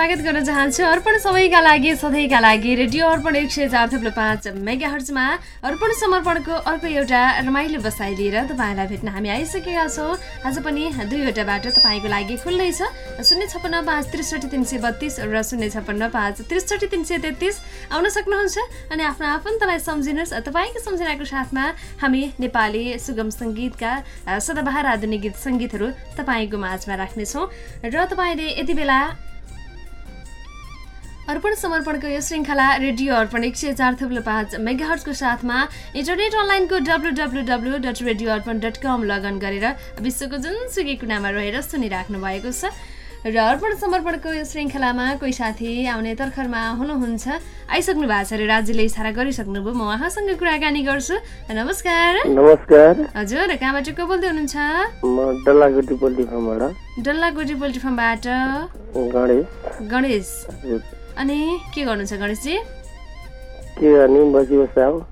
स्वागत गर्न चाहन्छु। अर्पण सबैका लागि सधैँका लागि रेडियो अर्पण एक सय चार थुप्रो पाँच मेगा हर्चमा अर्पण समर्पणको अर्को एउटा रमाइलो बसाइ लिएर तपाईँलाई भेट्न हामी आइसकेका छौँ। आज पनि दुईवटा बाटो तपाईँको लागि खुल्लै छ। शून्य छप्पन्न पाँच त्रिसठी तिन सय बत्तिस र शून्य छप्पन्न पाँच त्रिसठी तिन सय तेत्तिस। आउन सक्नुहुन्छ अनि आफ्नो आफन्तलाई सम्झिनुहोस्। तपाईँको सम्झनाको साथमा हामी नेपाली सुगम सङ्गीतका सदाबहार आधुनिक गीत सङ्गीतहरू तपाईँको माझमा राख्नेछौँ। र तपाईँले यति बेला अर्पण समर्पणको यो श्रृङ्खला रेडियो अर्पण एक सय चार थुप्रो पाँच मेगाहर्सको साथमा इन्टरनेट अनलाइनको W W W dot radio Arpan dot com login गरेर विश्वको जुनसुकै कुनामा रहेर सुनिराख्नु भएको छ। र अर्पण समर्पणको यो श्रृङ्खलामा कोही साथी आउने तर्खरमा हुनुहुन्छ। आइसक्नु भएको छ अरे राज्यले इसारा गरिसक्नुभयो। म उहाँसँग कुराकानी गर्छु। नमस्कार। नमस्कार। हजुर कहाँबाट को बोल्दै हुनुहुन्छ? म डल्लागुटी पोल्ट्री फार्मबाट। डल्लागोटी पोल्ट्री फार्मबाट। गणेश। अनि के गर्नुहुन्छ गणेशजी?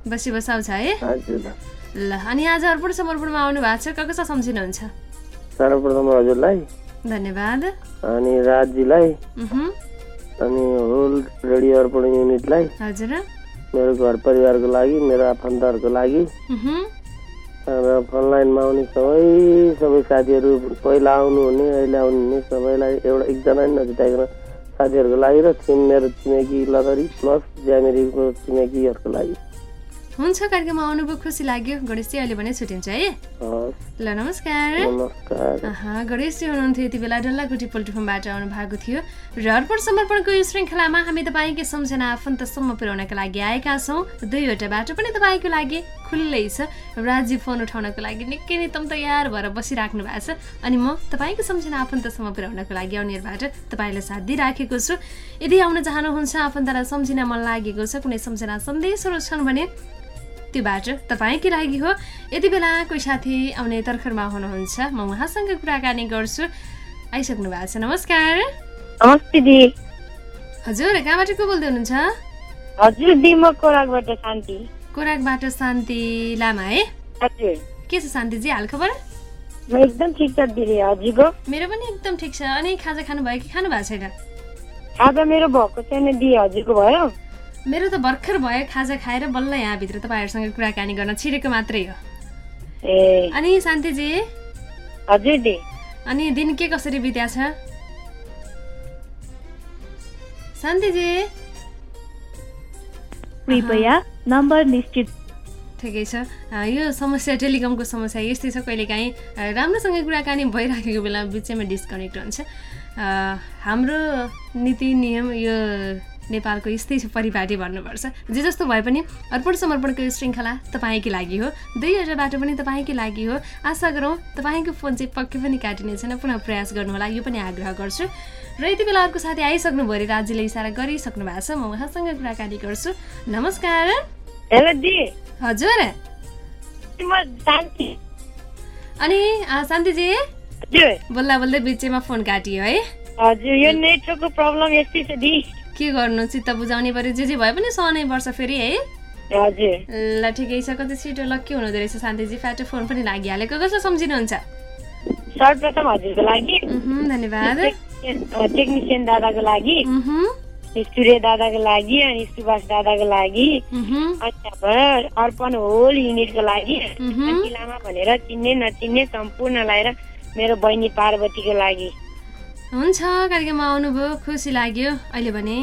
बसी बसाउ छ है? हजुर। ल अनि आज अर्पण समर्पणमा आउनु भएको छ कसलाई सम्झिनुहुन्छ? सर्वप्रथम हजुरलाई। धन्यवाद। अनि राजजीलाई उहुँ, अनि होल रेडियो अर्पण युनिटलाई। हजुर। मेरो घर परिवारको लागि मेरो आफन्तहरूको लागि। र फनलाइनमा आउने सबै सबै साथीहरू पहिला आउनुहुने अहिले आउनुहुने सबैलाई एउटा एकजना नि नजुटाइकन साथीहरूको लागि र छिम मेरो छिमेकी लदरी प्लस ज्यामेरीको छिमेकीहरूको लागि हुन्छ कार्यक्रममा आउनुभयो खुसी लाग्यो। गणेशजी अहिले भने छुट्टिन्छ है। ल नमस्कार। गणेशजी हुनुहुन्थ्यो यति बेला डल्लाकुटी पोल्ट्रीफार्मबाट आउनु भएको थियो। र अर्पण समर्पणको यो श्रृङ्खलामा हामी तपाईँकै सम्झना आफन्तसम्म पुर्याउनका लागि आएका छौँ। दुईवटा बाटो पनि तपाईँको लागि खुल्लै छ। राज्य फोन उठाउनको लागि निकै नै तम तयार भएर बसिराख्नु भएको छ। अनि म तपाईँको सम्झना आफन्तसम्म पुर्याउनको लागि अनिवार्यबाट तपाईँलाई साथ दिइराखेको छु। यदि आउन चाहनुहुन्छ आफन्तलाई सम्झिन मन लागेको छ कुनै सम्झना सन्देशहरू छन् भने त्यो बाटो तपाईँकै लागि हो। यति बेला कोही साथी आउने तर्खरमा हुनुहुन्छ। म उहाँसँग कुराकानी गर्छु। आइसक्नु भएको छ। नमस्कार। नमस्ते दी। हजुर कहाँबाट को बोल्दै हुनुहुन्छ? हजुर दी म कोराकबाट शान्ति। कोराकबाट शान्ति लामा है? हजुर। के छ शान्तिजी हालखबर एकदम ठिक छ दिदी हजुरको मेरो पनि एकदम ठिक छ। अनि खाजा खानुभयो कि खानु भएको छैन? खाजा मेरो भएको छैन दी। हजुरको भयो। मेरो त भर्खर भयो खाजा खाएर बल्ल यहाँभित्र तपाईँहरूसँग कुराकानी गर्न छिरेको मात्रै हो। ए। अनि शान्तिजी? हजुर दी। अनि दिन के कसरी बित्या छ? शान्तिजी? कृपया नम्बर निश्चित। ठिकै छ। यो समस्या टेलिकमको समस्या यस्तै छ कहिलेकाहीँ राम्रोसँग कुराकानी भइराखेको बेला बिचैमा डिस्कनेक्ट हुन्छ। हाम्रो नीति नियम यो नेपालको यस्तै परिपाटी भन्नुपर्छ। जे जस्तो भए पनि अर्पण समर्पणको यो श्रृङ्खला तपाईँकै लागि हो। दुईवटा बाटो पनि तपाईँकै लागि हो। आशा गरौँ तपाईँको फोन चाहिँ पक्कै पनि काटिने छैन। पुनः प्रयास गर्नुहोला यो पनि आग्रह गर्छु। र यति बेला अर्को साथी आइसक्नुभयो अरे राज्यले इसारा गरिसक्नु भएको छ। म उहाँसँग कुराकानी गर्छु। नमस्कार। हेलो दी। हजुर। अनि शान्तिजी। बोल्दा बोल्दै बिचैमा फोन काटियो है। हजुर यो नेटवर्कको प्रब्लम यस्तै छ दी। के गर्नु? चित्त बुझाउने पऱ्यो। जे जे भए पनि सहनै पर्छ फेरि है? हजुर। ल ठिकै छ। कति छिटो लक्की हुनुहुँदो रहेछ शान्तिजी। फ्याटो फोन पनि लागिहालेको। कसो सम्झिनुहुन्छ? सर्वप्रथम हजुरको लागि। धन्यवाद। टेक्निसियन दादाको लागि। सूर्य दादाको लागि अनि सुभाष दादाको लागि। अनि हाम्रो अर्पण होल युनिटको लागि। लामा भनेर चिन्ने नचिन्ने सम्पूर्णलाई र मेरो बहिनी पार्वतीको लागि। हुन्छ कार्यक्रममा आउनुभयो खुसी लाग्यो। अहिले भने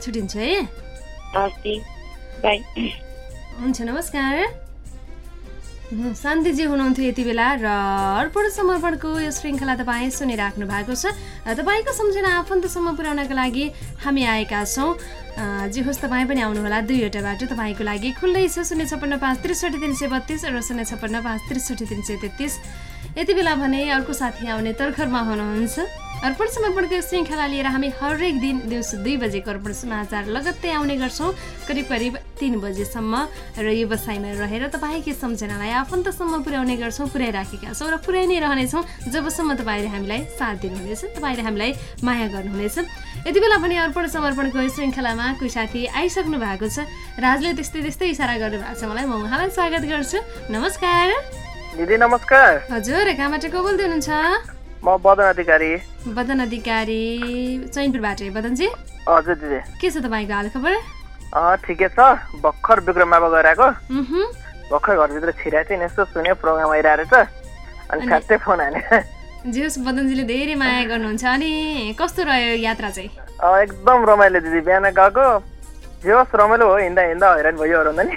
छुट्टिन्छ है? हुन्छ नमस्कार। शान्तिजी हुनुहुन्थ्यो यति बेला र अर्पण समर्पणको यो श्रृङ्खला तपाईँ सुनिराख्नु भएको छ। र तपाईँको सम्झना आफन्तसम्म पुर्याउनका लागि हामी आएका छौँ। जे होस् तपाईँ पनि आउनुहोला। दुईवटा बाटो तपाईँको लागि खुल्लै छ। शून्य छप्पन्न पाँच त्रिसठी तिन सय बत्तिस र शून्य छप्पन्न पाँच त्रिसठी तिन सय तेत्तिस। यति बेला भने अर्को साथी आउने तर्खरमा हुनुहुन्छ। अर्पण समर्पणको श्रृङ्खला लिएर हामी हरेक दिन दिउँसो दुई बजेको अर्पण समाचार लगत्तै आउने गर्छौँ। करिब करिब तिन बजेसम्म र यो बसाइमा रहेर तपाईँकै सम्झनालाई आफन्तसम्म पुर्याउने गर्छौँ पुर्याइराखेका छौँ र पुर्याइ नै रहनेछौँ। जबसम्म तपाईँले हामीलाई साथ दिनुहुनेछ तपाईँले हामीलाई माया गर्नुहुनेछ। यति बेला पनि अर्पण समर्पणको श्रृङ्खलामा कोही साथी आइसक्नु भएको छ। राजले त्यस्तै त्यस्तै इसारा गर्नुभएको छ मलाई। म उहाँलाई स्वागत गर्छु। नमस्कार। दिदी नमस्कार। हजुर कहाँबाट को बोल्दै हुनुहुन्छ? म बदन अधिकारी। बदन अधिकारी चैनपुरबाट बदनजी? हजुर दिदी। के छ तपाईँको हालखबर अँ ठिकै छ। भर्खर विक्रममा गएर आएको भर्खर घरभित्र छिराएको थिएँ यस्तो सुन्यो प्रोग्राम आइरहेको रहेछ अनि ठ्याक्कै फोन हाने। जे होस् बदनजीले धेरै माया गर्नुहुन्छ। अनि कस्तो रह्यो यात्रा चाहिँ? एकदम रमाइलो दिदी। बिहान गएको जे होस् रमाइलो हो हिँड्दा हिँड्दा हैरान भन्दा नि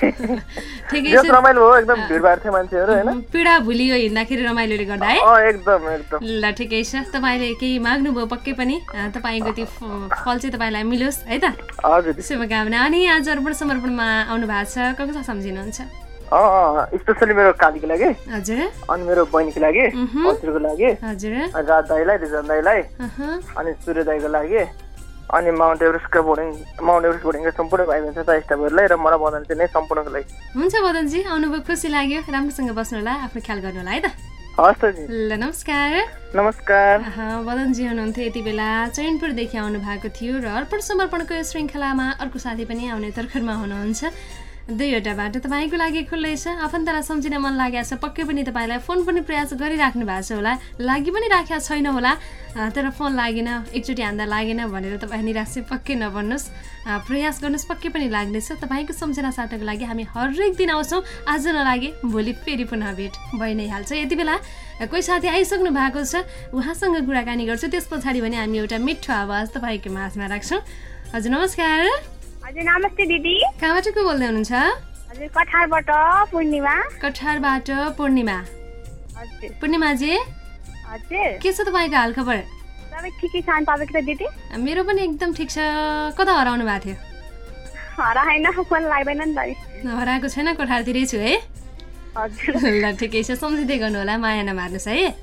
ठिकै रमाइलो हो एकदम भिडभाड थियो मान्छेहरू होइन पीडा भुलियो हिँड्दाखेरि रमाइलोले गर्दा है एकदम एकदम. ल ठिकै छ तपाईँले केही माग्नुभयो पक्कै पनि तपाईँको त्यो फल चाहिँ तपाईँलाई मिलोस् है त हजुर शुभकामना अनि आज अर्पण समर्पणमा आउनु भएको छ कसलाई सम्झिनुहुन्छ स्पेसली मेरो कालीको लागि हजुर अनि मेरो बहिनीको लागि। हजुरको लागि हजुर राज दाईलाई रिजन दाईलाई अनि सूर्य दाईको लागि अनि माउन्ट एभरेस्टको बोर्डिङ माउन्ट एभरेस्ट बोर्डिङको सम्पूर्ण भाइ बहिनी छ स्टाफहरूलाई र मलाई बदन चाहिँ नै सम्पूर्णको लागि हुन्छ बदनजी आउनुभयो खुसी लाग्यो राम्रोसँग बस्नु होला आफ्नो ख्याल गर्नु होला है त? ल नमस्कार। नमस्कार। आहा, बदनजी हुनुहुन्थ्यो यति बेला चैनपुरदेखि आउनु भएको थियो र अर्पण समर्पणको यो श्रृङ्खलामा अर्को साथी पनि आउने तर्खरमा हुनुहुन्छ। दुईवटा बाटो तपाईँको लागि खुल्लै छ आफन्तलाई सम्झिन मन लागेको छ। पक्कै पनि तपाईँलाई फोन पनि प्रयास गरिराख्नु भएको छ होला। लागि पनि राखेको छैन होला। तर फोन लागेन एकचोटि हान्दा लागेन भनेर तपाईँ निराश पक्कै नबन्नुहोस्। अँ, प्रयास गर्नुहोस् पक्कै पनि लाग्नेछ। तपाईँको सम्झना साट्नको लागि हामी हरेक दिन आउँछौँ। आज नलागे भोलि फेरि पुनः भेट भइ नै हाल्छ। यति बेला कोही साथी आइसक्नु भएको छ। उहाँसँग कुराकानी गर्छु। त्यस पछाडि भने हामी एउटा मिठो आवाज तपाईँको माझमा राख्छौँ। हजुर नमस्कार। हजुर नमस्ते दिदी। कहाँबाट को बोल्दै हुनुहुन्छ? हजुर कठारबाट पूर्णिमा। कठारबाट पूर्णिमा। हजुर। पूर्णिमाजी हजुर। के छ तपाईँको हालखबर सबै ठिकै छ अनि तपाईँको त दिदी? मेरो पनि एकदम ठिक छ। कता हराउनु भएको थियो? हराएन फोन लाग्दैन नि त। हराएको छैन कोठारतिरै छु है। ल ठिकै छ। सम्झिँदै गर्नु होला माया नमार्नुहोस् है।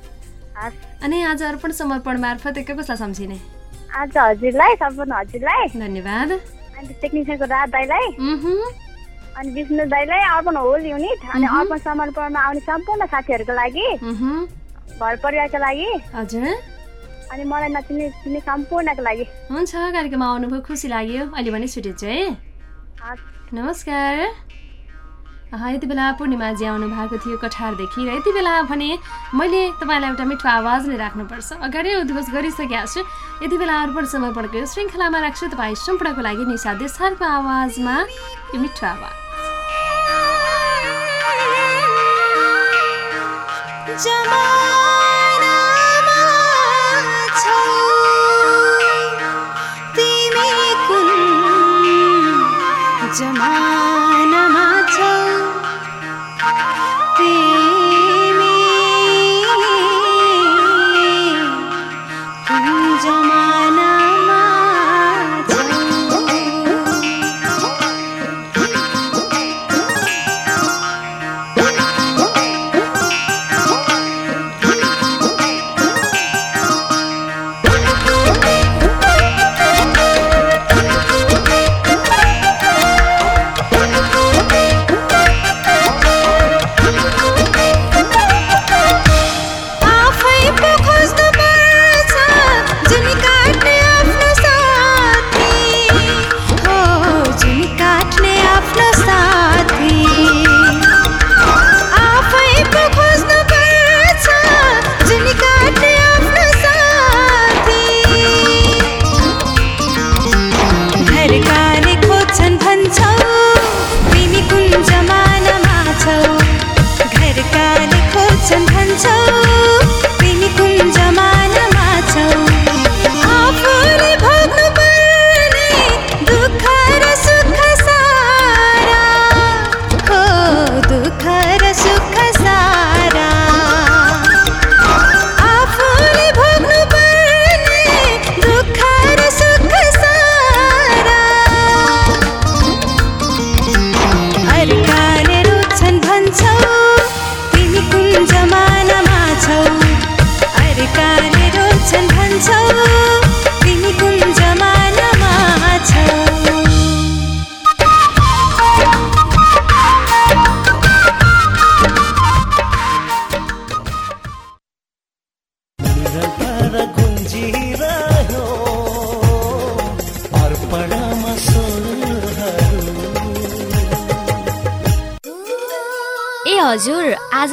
अनि आज अर्पण समर्पण मार्फत कसलाई सम्झिने। आज हजुरलाई सम्पूर्ण हजुरलाई। धन्यवाद। अनि टेक्निसियनको राज दाईलाई अनि विष्णु दाईलाई अर्पण होल युनिट अनि। अर्पण समर्पणमा आउने सम्पूर्ण साथीहरूको लागि घर परिवारको लागि हजुर। अनि मलाई नचिने चिने सम्पूर्णको लागि। हुन्छ कार्यक्रममा आउनुभयो खुसी लाग्यो। अहिले भने छुटिन्छ है। नमस्कार। यति बेला पूर्णिमाजी आउनु भएको थियो कठारदेखि र यति बेला भने मैले तपाईँलाई एउटा मिठो आवाज नै राख्नुपर्छ। अगाडि उद्घोष गरिसकेका छु। यति बेला अर्पण समर्पणको यो श्रृङ्खलामा राख्छु तपाईँ सम्पूर्णको लागि निशा देसारको आवाजमा यो मिठो आवाज। जमानमा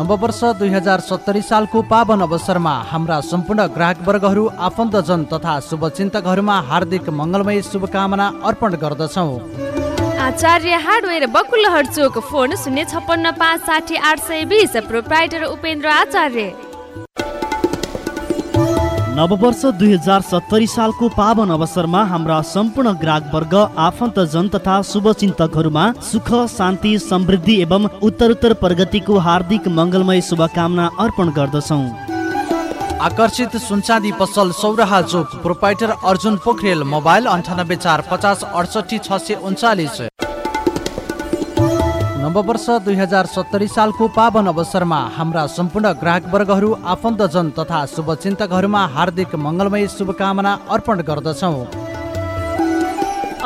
नववर्ष दुई हजार सत्तरी सालको पावन अवसरमा हाम्रा सम्पूर्ण ग्राहकवर्गहरू आफन्तजन तथा शुभचिन्तकहरूमा हार्दिक मङ्गलमय शुभकामना अर्पण गर्दछौँ। आचार्य हार्डवेयर बकुल्लहर चोक फोन शून्य छप्पन्न पाँच साठी आठ सय बिस प्रोप्राइटर उपेन्द्र आचार्य। नववर्ष दुई हजार सत्तरी सालको पावन अवसरमा हाम्रा सम्पूर्ण ग्राहकवर्ग आफन्तजन तथा शुभचिन्तकहरूमा सुख शान्ति समृद्धि एवं उत्तरोत्तर प्रगतिको हार्दिक मङ्गलमय शुभकामना अर्पण गर्दछौँ। आकर्षित सुनचाँदी पसल सौराहा चोक प्रोपाइटर अर्जुन पोखरेल मोबाइल अन्ठानब्बे चार पचास अडसठी छ सय उन्चालिस। नववर्ष दुई हजार सत्तरी सालको पावन अवसरमा हाम्रा सम्पूर्ण ग्राहकवर्गहरू आफन्तजन तथा शुभचिन्तकहरूमा हार्दिक मङ्गलमय शुभकामना अर्पण गर्दछौँ।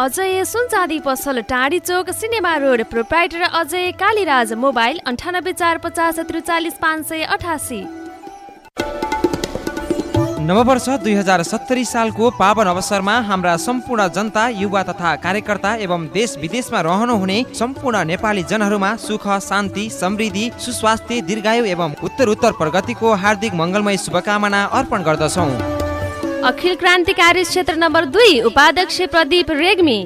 अजय सुनचाँदी पसल Tadhi Chowk cinema road proprietor Ajay Kaliraj mobile अन्ठानब्बे चार पचास त्रिचालिस पाँच सय अठासी। नववर्ष दुई हजार सत्तरी सालको पावन अवसरमा हाम्रा सम्पूर्ण जनता युवा तथा कार्यकर्ता एवं देश विदेशमा रहनुहुने सम्पूर्ण नेपाली जनहरूमा सुख शान्ति समृद्धि सुस्वास्थ्य दीर्घायु एवं उत्तर उत्तर प्रगतिको हार्दिक मङ्गलमय शुभकामना अर्पण गर्दछौँ। अखिल क्रान्तिकारी क्षेत्र नम्बर दुई उपाध्यक्ष प्रदीप रेग्मी।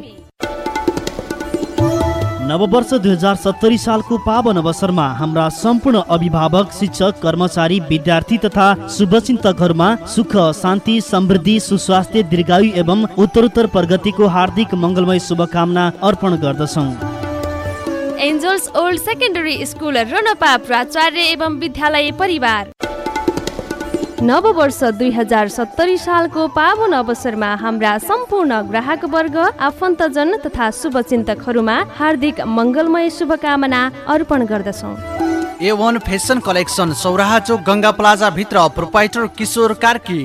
नववर्ष दुई हजार सत्तरी सालको पावन अवसरमा हाम्रा सम्पूर्ण अभिभावक शिक्षक कर्मचारी विद्यार्थी तथा शुभचिन्तकहरूमा सुख शान्ति समृद्धि सुस्वास्थ्य दीर्घायु एवं उत्तरोत्तर प्रगतिको हार्दिक मङ्गलमय शुभकामना अर्पण गर्दछौँ। Angels old secondary school Ronpa प्राचार्य एवं विद्यालय परिवार। नववर्ष दुई हजार सत्तरी सालको पावन अवसरमा हाम्रा सम्पूर्ण ग्राहक वर्ग आफन्तजन तथा शुभचिन्तकहरूमा हार्दिक मङ्गलमय शुभकामना अर्पण गर्दछौँ। A one fashion collection Sauraha Chowk Ganga plaza भित्र प्रोपाइटर किशोर कार्की।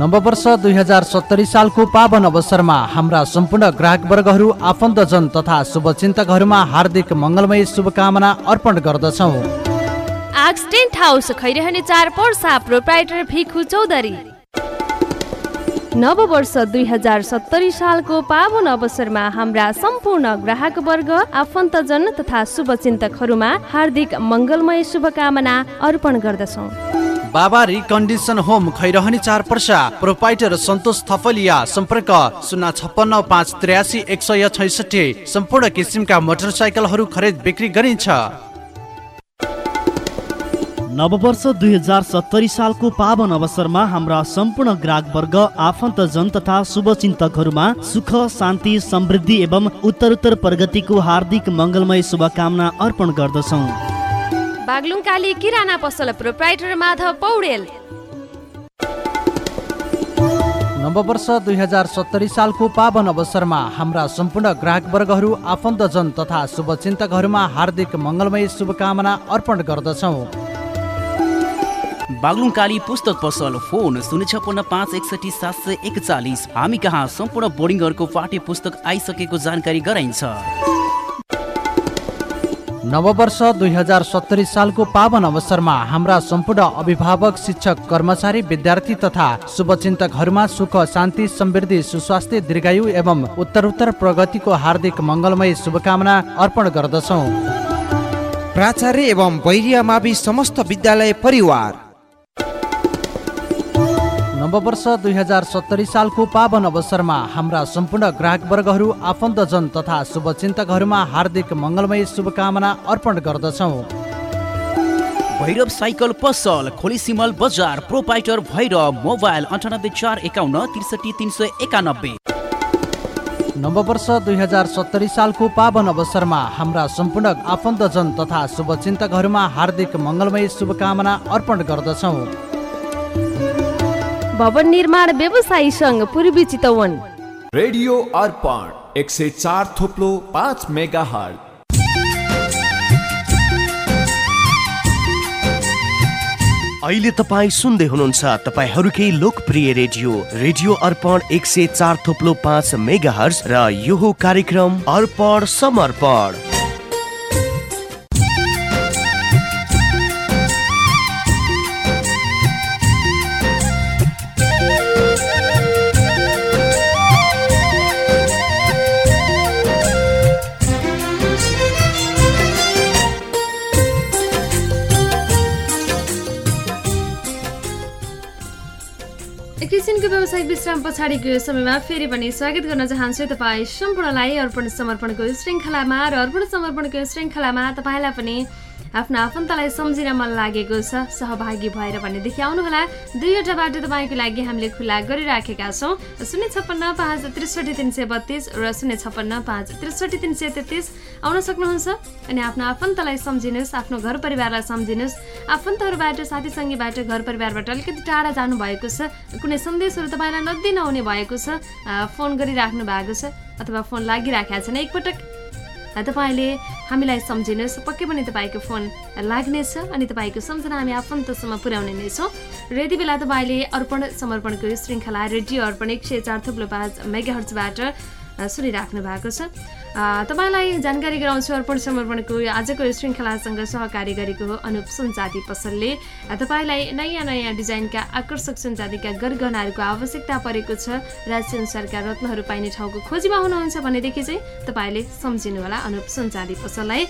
नववर्ष दुई हजार सत्तरी सालको पावन अवसरमा हाम्रा सम्पूर्ण ग्राहकवर्गहरू आफन्तजन तथा शुभचिन्तकहरूमा हार्दिक मङ्गलमय शुभकामना अर्पण गर्दछौँ। आक्स टेन्ट हाउस खैरहने चार पर्सा प्रोप्राइटर भिखु चौधरी। नववर्ष दुई हजार सत्तरी सालको पावन अवसरमा हाम्रा सम्पूर्ण ग्राहक वर्ग आफन्तजन तथा शुभचिन्तकहरूमा हार्दिक मङ्गलमय शुभकामना अर्पण गर्दछौँ। बाबा रिकन्डिसन होम खैरहनी चार पर्सा प्रोपाइटर सन्तोष थपलिया सम्पर्क शून्य छप्पन्न पाँच त्रियासी एक सय छैसठी। सम्पूर्ण किसिमका मोटरसाइकलहरू खरिद बिक्री गरिन्छ। नववर्ष दुई हजार सत्तरी सालको पावन अवसरमा हाम्रा सम्पूर्ण ग्राहकवर्ग आफन्तजन तथा शुभचिन्तकहरूमा सुख शान्ति समृद्धि एवं उत्तरोत्तर प्रगतिको हार्दिक मङ्गलमय शुभकामना अर्पण गर्दछौँ। बागलुङकाली किराना पसल प्रोप्राइटर माधव पौडेल। नववर्ष दुई हजार सत्तरी सालको पावन अवसरमा हाम्रा सम्पूर्ण ग्राहकवर्गहरू आफन्तजन तथा शुभचिन्तकहरूमा हार्दिक मङ्गलमय शुभकामना अर्पण गर्दछौँ। बागलुङकाली पुस्तक पसल फोन शून्य छप्पन्न पाँच एकसठी सात सय एकचालिस। हामी कहाँ? सम्पूर्ण बोर्डिङहरूको पाठ्य पुस्तक आइसकेको जानकारी गराइन्छ। नववर्ष दुई हजार सत्तरी सालको पावन अवसरमा हाम्रा सम्पूर्ण अभिभावक शिक्षक कर्मचारी विद्यार्थी तथा शुभचिन्तकहरूमा सुख शान्ति समृद्धि सुस्वास्थ्य दीर्घायु एवं उत्तरोत्तर प्रगतिको हार्दिक मङ्गलमय शुभकामना अर्पण गर्दछौँ। प्राचार्य एवं बैरिया मावि समस्त विद्यालय परिवार। नववर्ष दुई हजार सत्तरी सालको पावन अवसरमा हाम्रा सम्पूर्ण ग्राहकवर्गहरू आफन्तजन तथा शुभचिन्तकहरूमा हार्दिक मङ्गलमय शुभकामना अर्पण गर्दछौँ। भैरव साइकल पसल खोली सिमल बजार प्रोपाइटर भैरव मोबाइल अन्ठानब्बे चार एकाउन्न त्रिसठी तिन सय एकानब्बे। नववर्ष दुई हजार सत्तरी सालको पावन अवसरमा हाम्रा सम्पूर्ण आफन्तजन तथा शुभचिन्तकहरूमा हार्दिक मङ्गलमय शुभकामना अर्पण गर्दछौँ। भवन निर्माण व्यवसायी सङ्घ पूर्वी चितवन रेडियो अर्पण एक सय चार थोप्लो पाँच मेगा हट अहिले तपाईँ सुन्दै हुनुहुन्छ तपाईँहरूकै लोकप्रिय रेडियो। रेडियो अर्पण एक सय चार थोप्लो पाँच मेगा हर्स र यो कार्यक्रम अर्पण समर्पण। एकैछिनको व्यावसायिक विश्राम पछाडिको यो समयमा फेरि पनि स्वागत गर्न चाहन्छु तपाईँ सम्पूर्णलाई अर्पण समर्पणको श्रृङ्खलामा र अर्पण समर्पणको श्रृङ्खलामा तपाईँलाई पनि आफ्नो आफन्तलाई सम्झिन मन लागेको छ सहभागी भएर भनेदेखि आउनुहोला दुईवटा बाटो तपाईँको लागि हामीले खुला गरिराखेका छौँ। शून्य छप्पन्न पाँच त्रिसठी तिन सय बत्तिस र शून्य छप्पन्न पाँच त्रिसठी तिन सय तेत्तिस। आउन सक्नुहुन्छ? अनि आफ्नो आफन्तलाई सम्झिनुहोस् आफ्नो घर परिवारलाई सम्झिनुहोस्। आफन्तहरूबाट साथीसँगीबाट घर परिवारबाट अलिकति टाढा जानुभएको छ। कुनै सन्देशहरू तपाईँलाई नदिन नहुने भएको छ। फोन गरिराख्नु भएको छ अथवा फोन लागिराखेको छैन। एकपटक तपाईँले हामीलाई सम्झिनुहोस् पक्कै पनि तपाईँको फोन लाग्नेछ अनि तपाईँको सम्झना हामी आफन्तसम्म पुर्याउने नै छौँ। र यति बेला तपाईँले अर्पण समर्पणको श्रृङ्खला रेडियो अर्पण एक सय चार थुप्रो पाँच मेगाहर्चबाट अ, सुनिराख्नु भएको छ। तपाईँलाई जानकारी गराउँछु अर्पण समर्पणको आजको श्रृङ्खलासँग सहकारी गरेको हो अनुप सुनजाति पसलले। तपाईँलाई नयाँ नयाँ डिजाइनका आकर्षक सुनजातिका गरगहनाहरूको आवश्यकता परेको छ। राज्य अनुसारका रत्नहरू पाइने ठाउँको खोजीमा हुनुहुन्छ भनेदेखि चाहिँ तपाईँले सम्झिनुहोला अनुप सुनचाँदी पसललाई।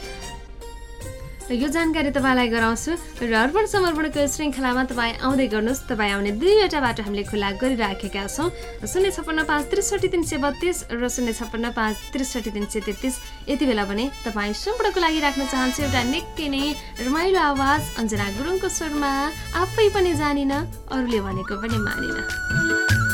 यो जानकारी तपाईँलाई गराउँछु। र अर्पण समर्पणको श्रृङ्खलामा तपाईँ आउँदै गर्नुहोस्। तपाईँ आउने दुईवटा बाटो हामीले खुला गरिराखेका छौँ। शून्य छप्पन्न पाँच त्रिसठी तिन सय बत्तिस र शून्य छप्पन्न पाँच त्रिसठी तिन सय तेत्तिस। यति बेला भने तपाईँ सम्पूर्णको लागि राख्न चाहन्छु एउटा निकै नै रमाइलो आवाज। अञ्जना गुरुङको स्वरमा आफै पनि जानिन अरूले भनेको पनि मानिन।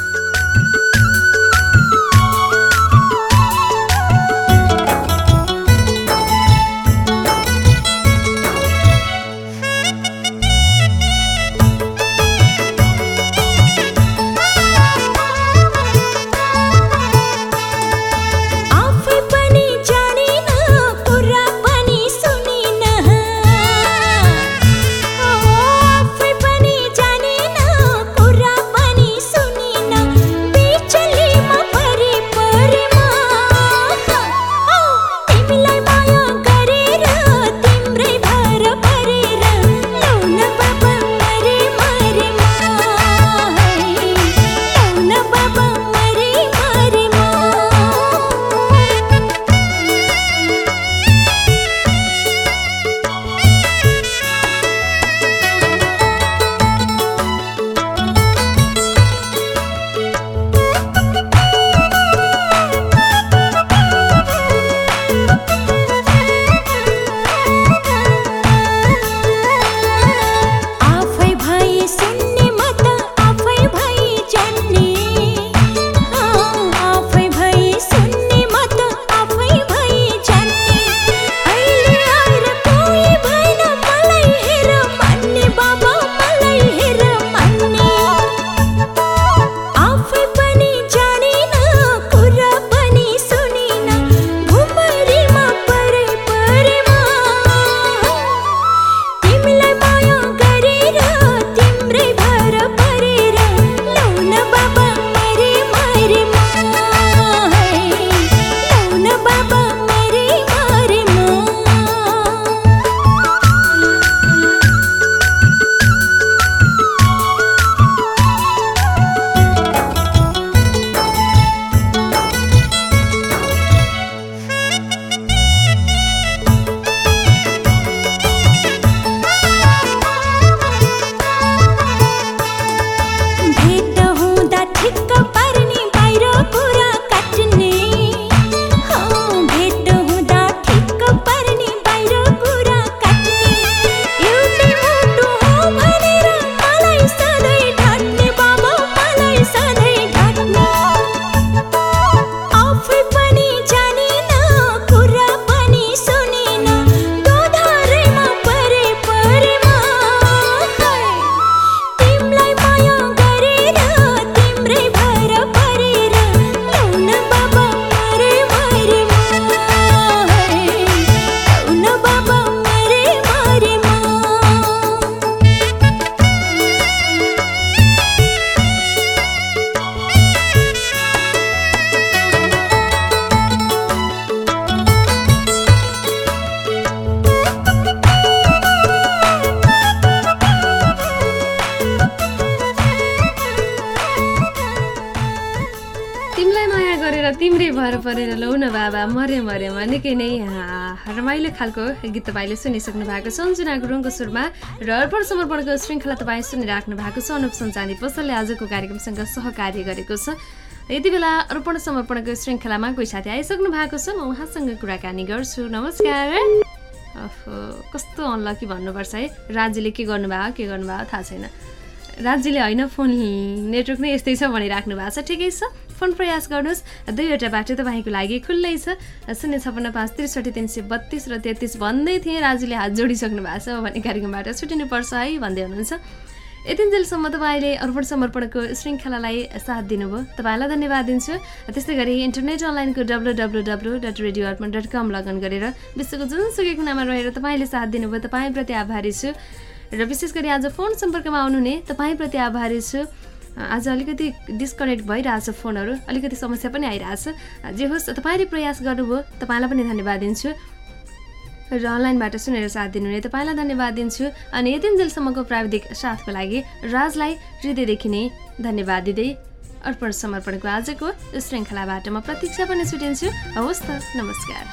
भएर परेर लौ न बाबा मरे मरेमा निकै नै रमाइलो खालको गीत तपाईँले सुनिसक्नु भएको छ। अञ्जना गुरुङको सुरमा र अर्पण समर्पणको श्रृङ्खला तपाईँ सुनिराख्नु भएको छ। अनुप सञ्चानी पसलले आजको कार्यक्रमसँग सहकार्य गरेको छ। यति बेला अर्पण समर्पणको श्रृङ्खलामा कोही साथी आइसक्नु भएको छ। म उहाँसँग कुराकानी गर्छु। नमस्कार। कस्तो अनलकी भन्नुपर्छ है। राज्यले के गर्नुभयो के गर्नुभयो थाहा छैन। राज्यले होइन फोन नेटवर्क नै यस्तै छ भनिराख्नु भएको छ। ठिकै छ। फोन प्रयास गर्नुहोस्। दुईवटा बाटो तपाईँको लागि खुल्लै छ। शून्य छपन्न पाँच त्रिसठी तिन सय बत्तिस र तेत्तिस भन्दै थिएँ। राज्यले हात जोडिसक्नु भएको छ भने कार्यक्रमबाट छुटिनुपर्छ है भन्दै हुनुहुन्छ। यतिन्जेलसम्म तपाईँले अर्पण समर्पणको श्रृङ्खलालाई साथ दिनुभयो। तपाईँलाई धन्यवाद दिन्छु। त्यस्तै गरी इन्टरनेट अनलाइनको W W W dot radio Arpan dot com login गरेर विश्वको जुनसुकै कुनामा रहेर तपाईँले साथ दिनुभयो। तपाईँप्रति आभारी छु। र विशेष गरी आज फोन सम्पर्कमा आउनुहुने। तपाईँप्रति आभारी छु। आज अलिकति डिस्कनेक्ट भइरहेछ फोनहरू। अलिकति समस्या पनि आइरहेछ। जे होस् तपाईँले प्रयास गर्नुभयो तपाईँलाई पनि धन्यवाद दिन्छु। र अनलाइनबाट सुनेर साथ दिनुहुने तपाईँलाई धन्यवाद दिन्छु। अनि यतिन्जेलसम्मको प्राविधिक साथको लागि राजलाई हृदयदेखि नै धन्यवाद दिँदै अर्पण समर्पणको आजको श्रृङ्खलाबाट म प्रतीक्षा पनि छुटिन्छु। हवस् त नमस्कार।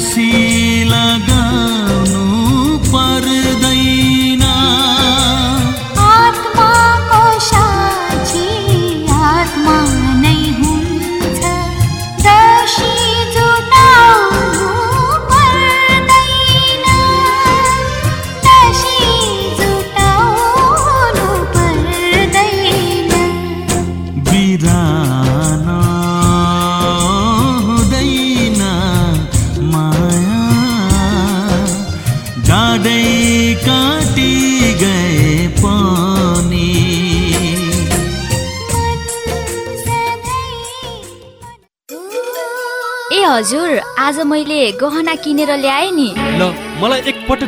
ശീലക मैले गहना किनेर ल्याएँ नि। ल मलाई एकपटक